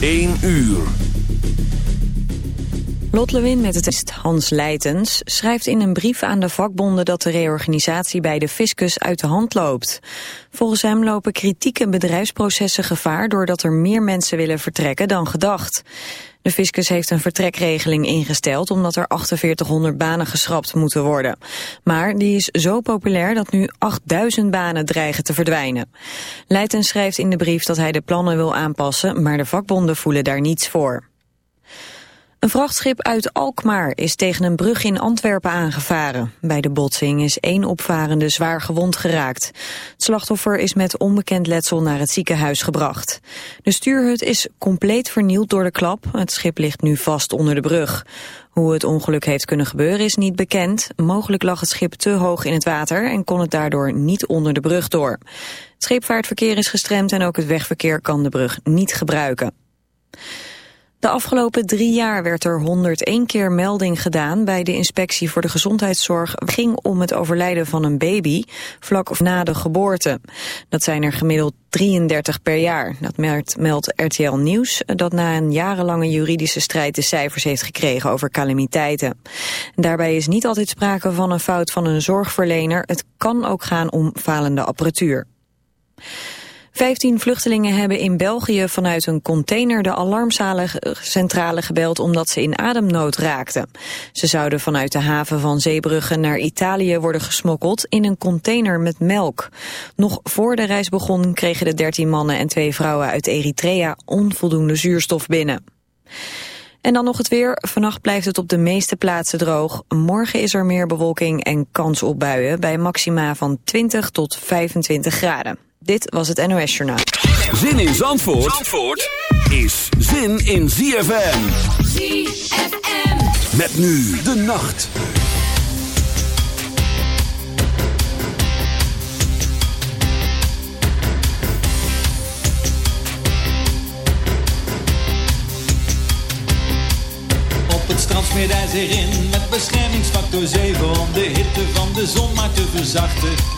1 uur. Lot Lewin met het Hans Leitens schrijft in een brief aan de vakbonden dat de reorganisatie bij de fiscus uit de hand loopt. Volgens hem lopen kritieke bedrijfsprocessen gevaar doordat er meer mensen willen vertrekken dan gedacht. De fiscus heeft een vertrekregeling ingesteld omdat er 4800 banen geschrapt moeten worden. Maar die is zo populair dat nu 8000 banen dreigen te verdwijnen. Leitens schrijft in de brief dat hij de plannen wil aanpassen, maar de vakbonden voelen daar niets voor. Een vrachtschip uit Alkmaar is tegen een brug in Antwerpen aangevaren. Bij de botsing is één opvarende zwaar gewond geraakt. Het slachtoffer is met onbekend letsel naar het ziekenhuis gebracht. De stuurhut is compleet vernield door de klap. Het schip ligt nu vast onder de brug. Hoe het ongeluk heeft kunnen gebeuren is niet bekend. Mogelijk lag het schip te hoog in het water en kon het daardoor niet onder de brug door. Het scheepvaartverkeer is gestremd en ook het wegverkeer kan de brug niet gebruiken. De afgelopen drie jaar werd er 101 keer melding gedaan bij de inspectie voor de gezondheidszorg. Het ging om het overlijden van een baby vlak na de geboorte. Dat zijn er gemiddeld 33 per jaar. Dat meldt RTL Nieuws dat na een jarenlange juridische strijd de cijfers heeft gekregen over calamiteiten. Daarbij is niet altijd sprake van een fout van een zorgverlener. Het kan ook gaan om falende apparatuur. Vijftien vluchtelingen hebben in België vanuit een container de alarmcentrale gebeld omdat ze in ademnood raakten. Ze zouden vanuit de haven van Zeebrugge naar Italië worden gesmokkeld in een container met melk. Nog voor de reis begon kregen de dertien mannen en twee vrouwen uit Eritrea onvoldoende zuurstof binnen. En dan nog het weer. Vannacht blijft het op de meeste plaatsen droog. Morgen is er meer bewolking en kans op buien bij maxima van 20 tot 25 graden. Dit was het NOS Journaal. Zin in Zandvoort, Zandvoort is zin in ZFM. ZFM. Met nu de nacht. Op het strand smeert hij zich in met beschermingsfactor 7 om de hitte van de zon maar te verzachten.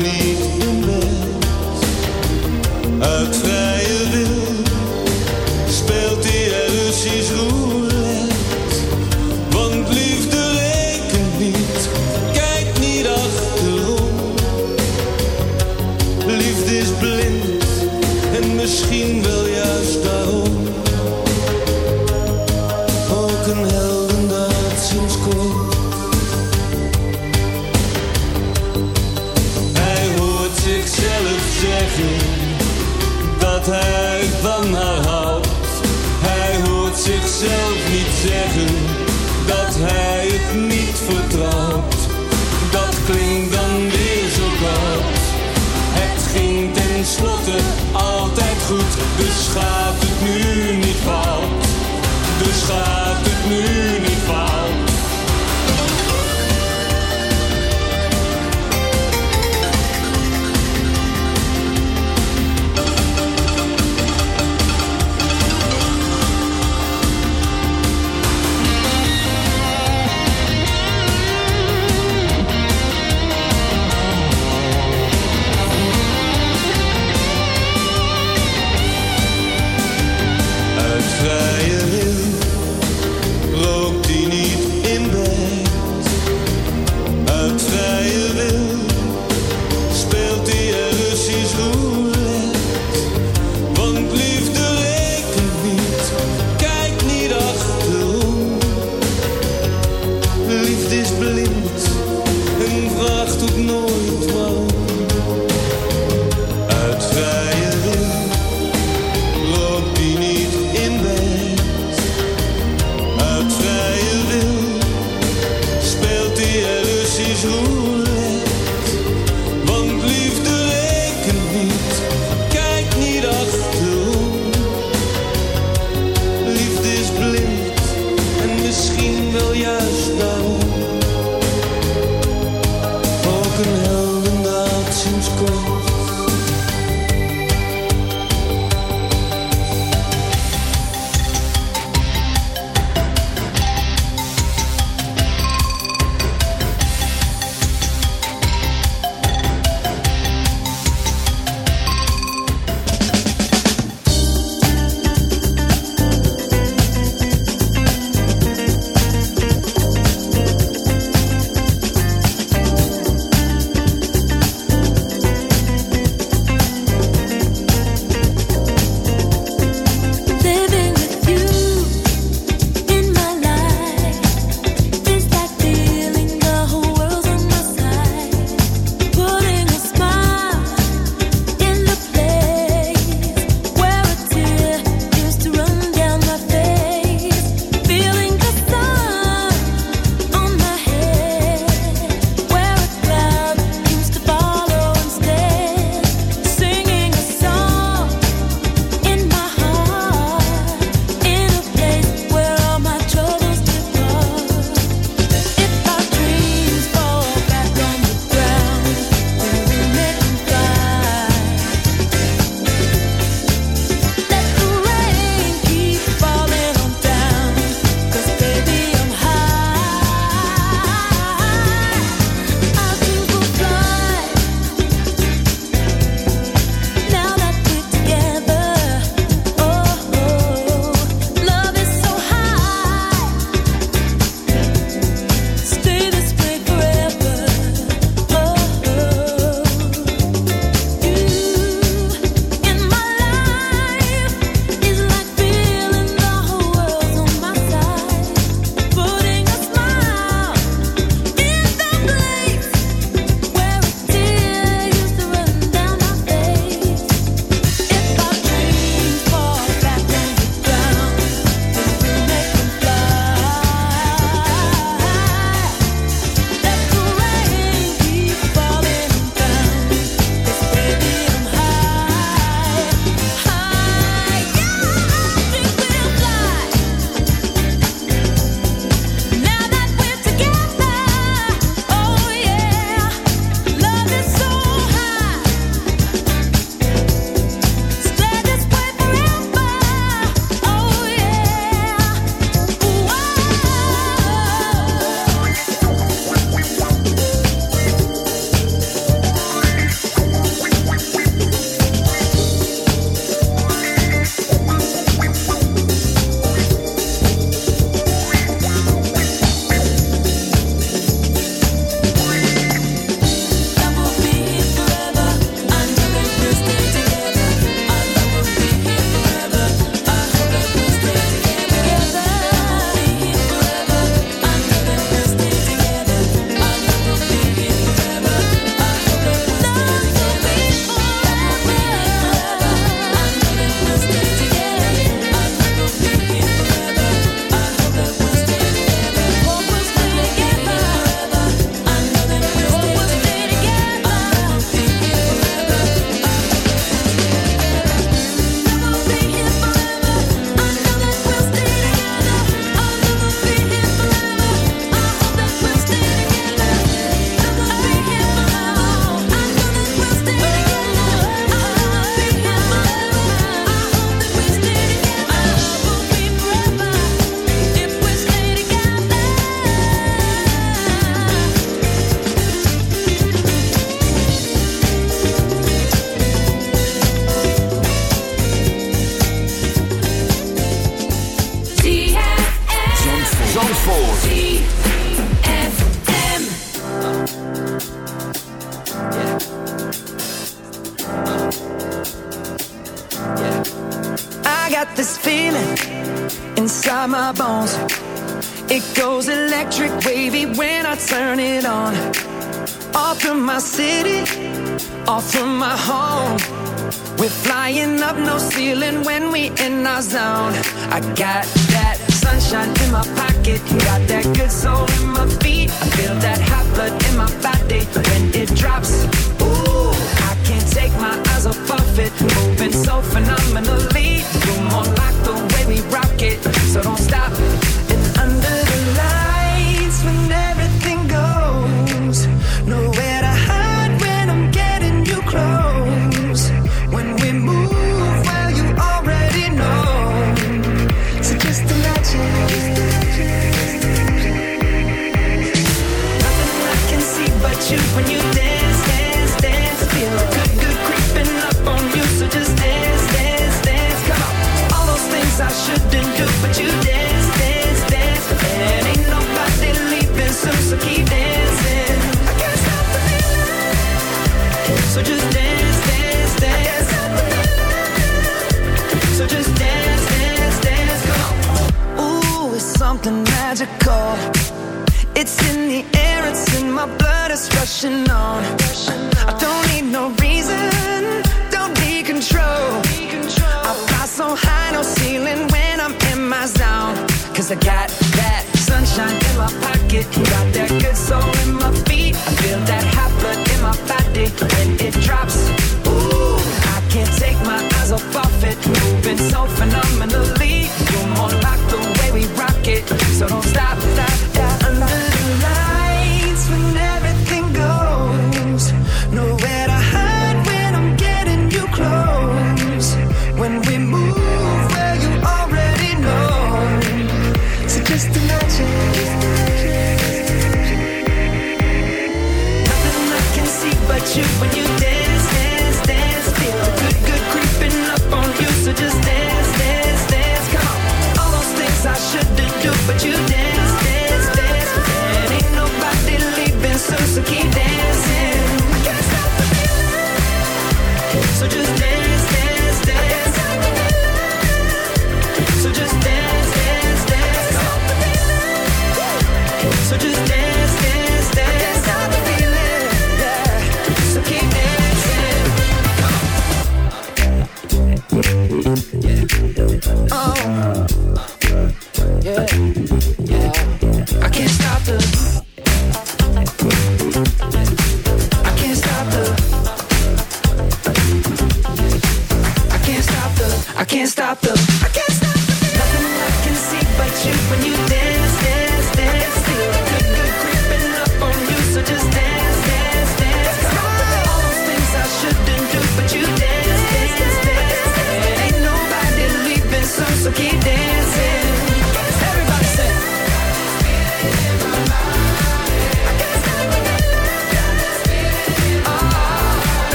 Nowhere to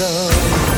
Ain't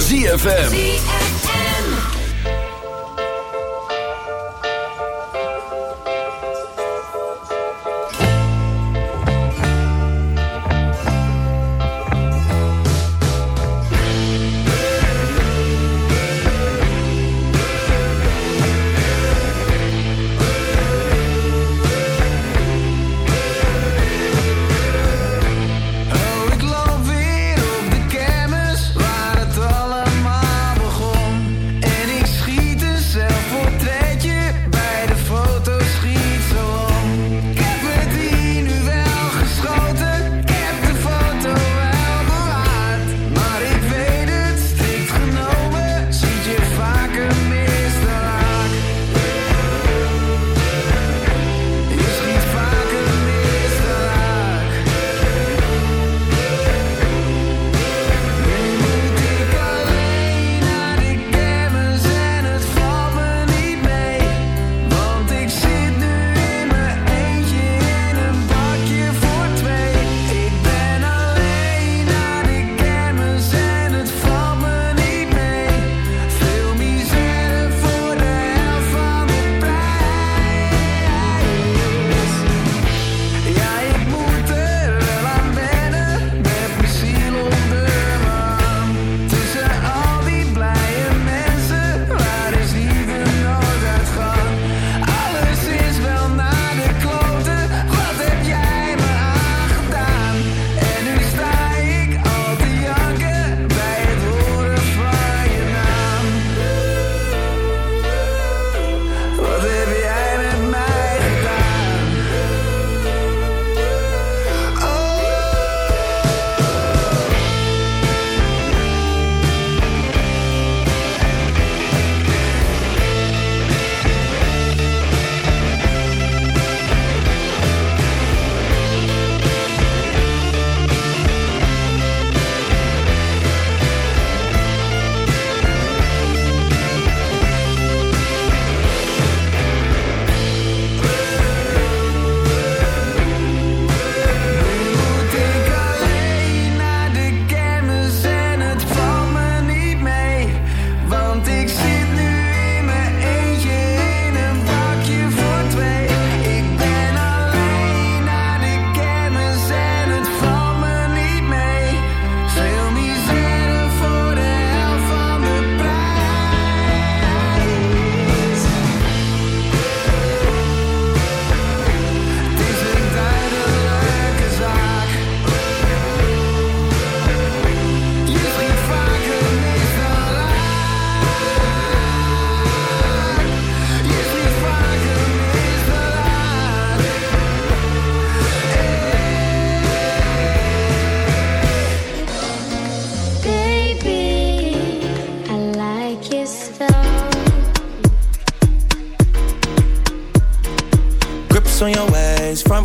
ZFM.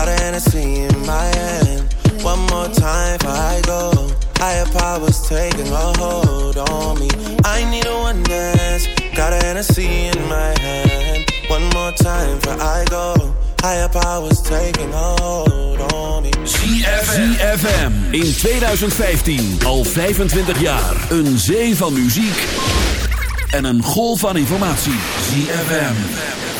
Got a Hennessy in my hand. One more time before I go. Higher powers taking a hold on me. I need a one dance. Got a Hennessy in my hand. One more time before I go. Higher powers taking a hold on me. ZFM. In 2015. Al 25 jaar. Een zee van muziek. En een golf van informatie. ZFM.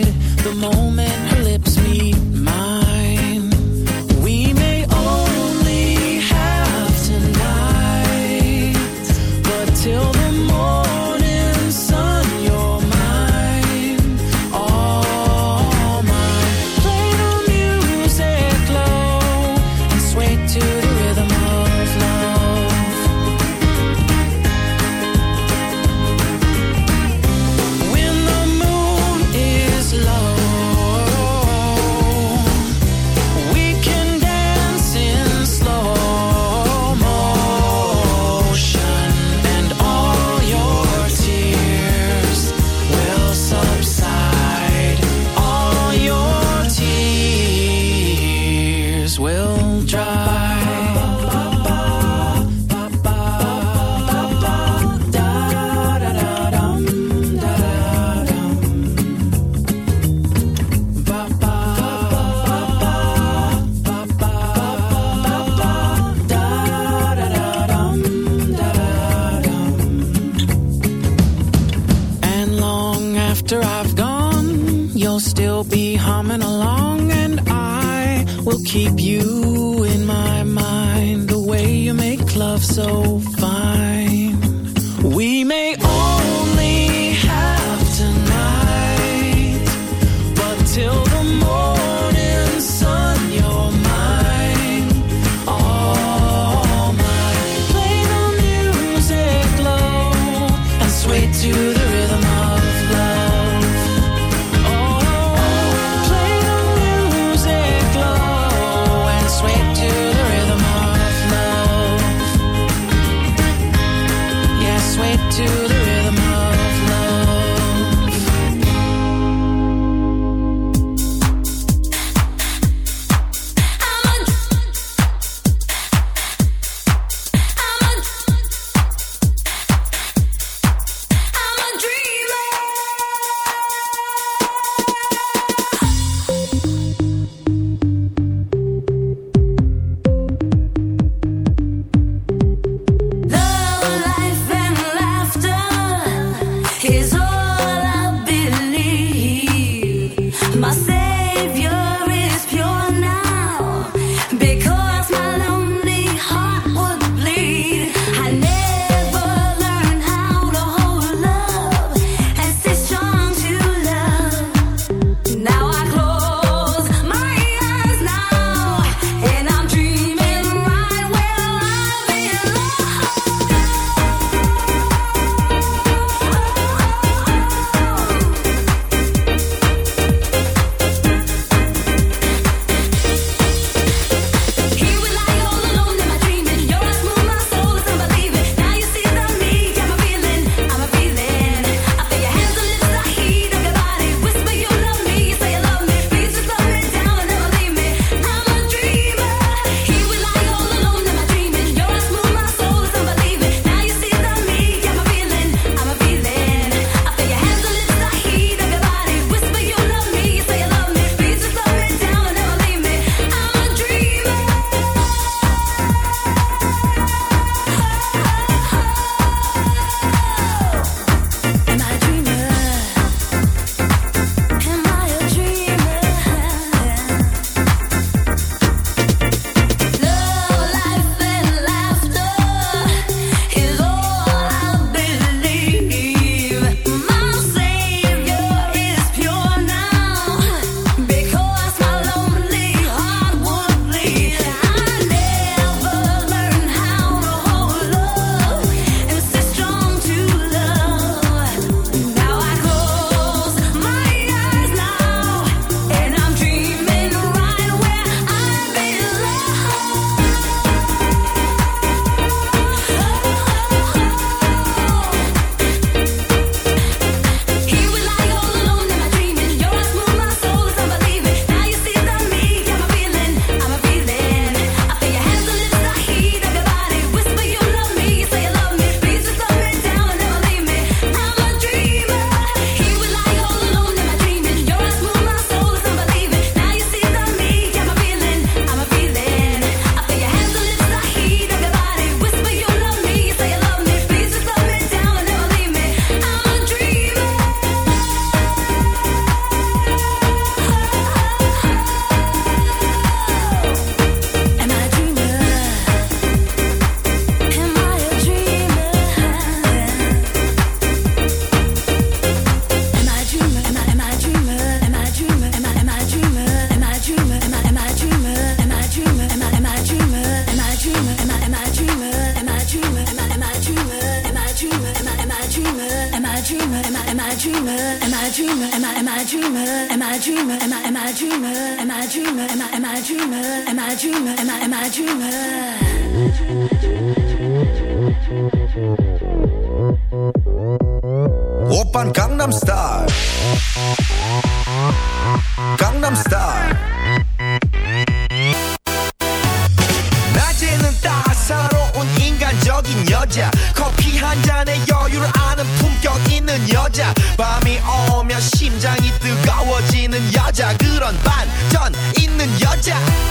진짜 그런 반전 있는 여자.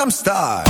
I'm star.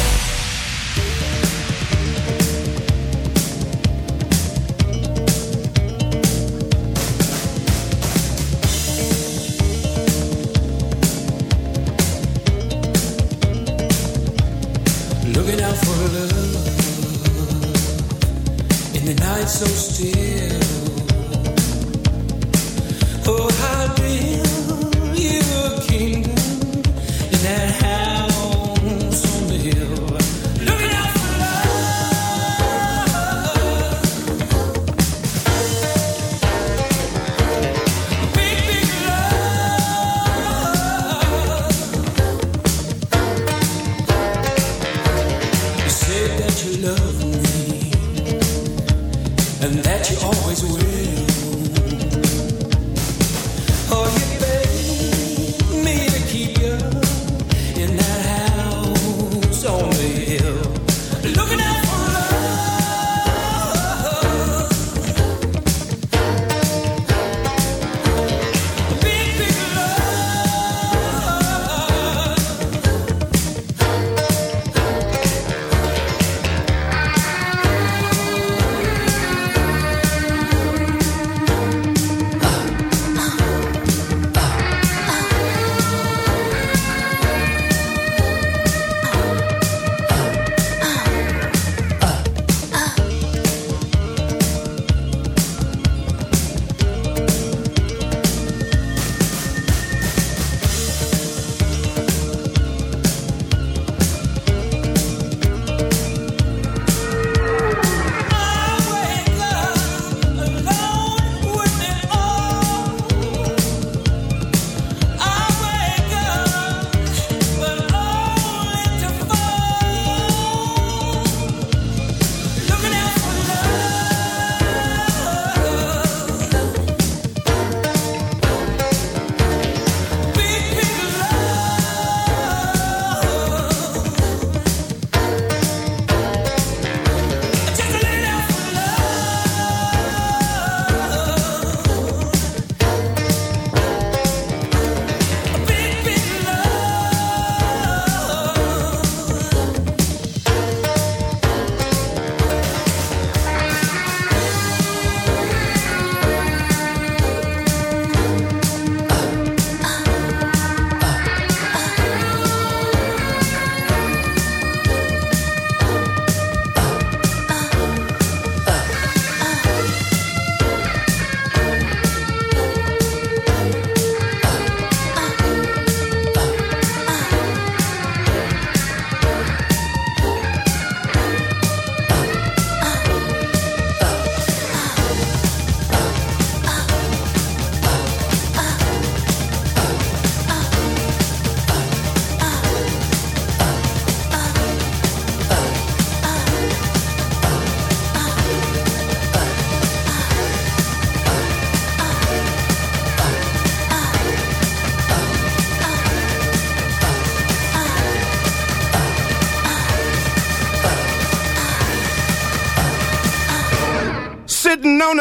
still. Oh, I build you a kingdom.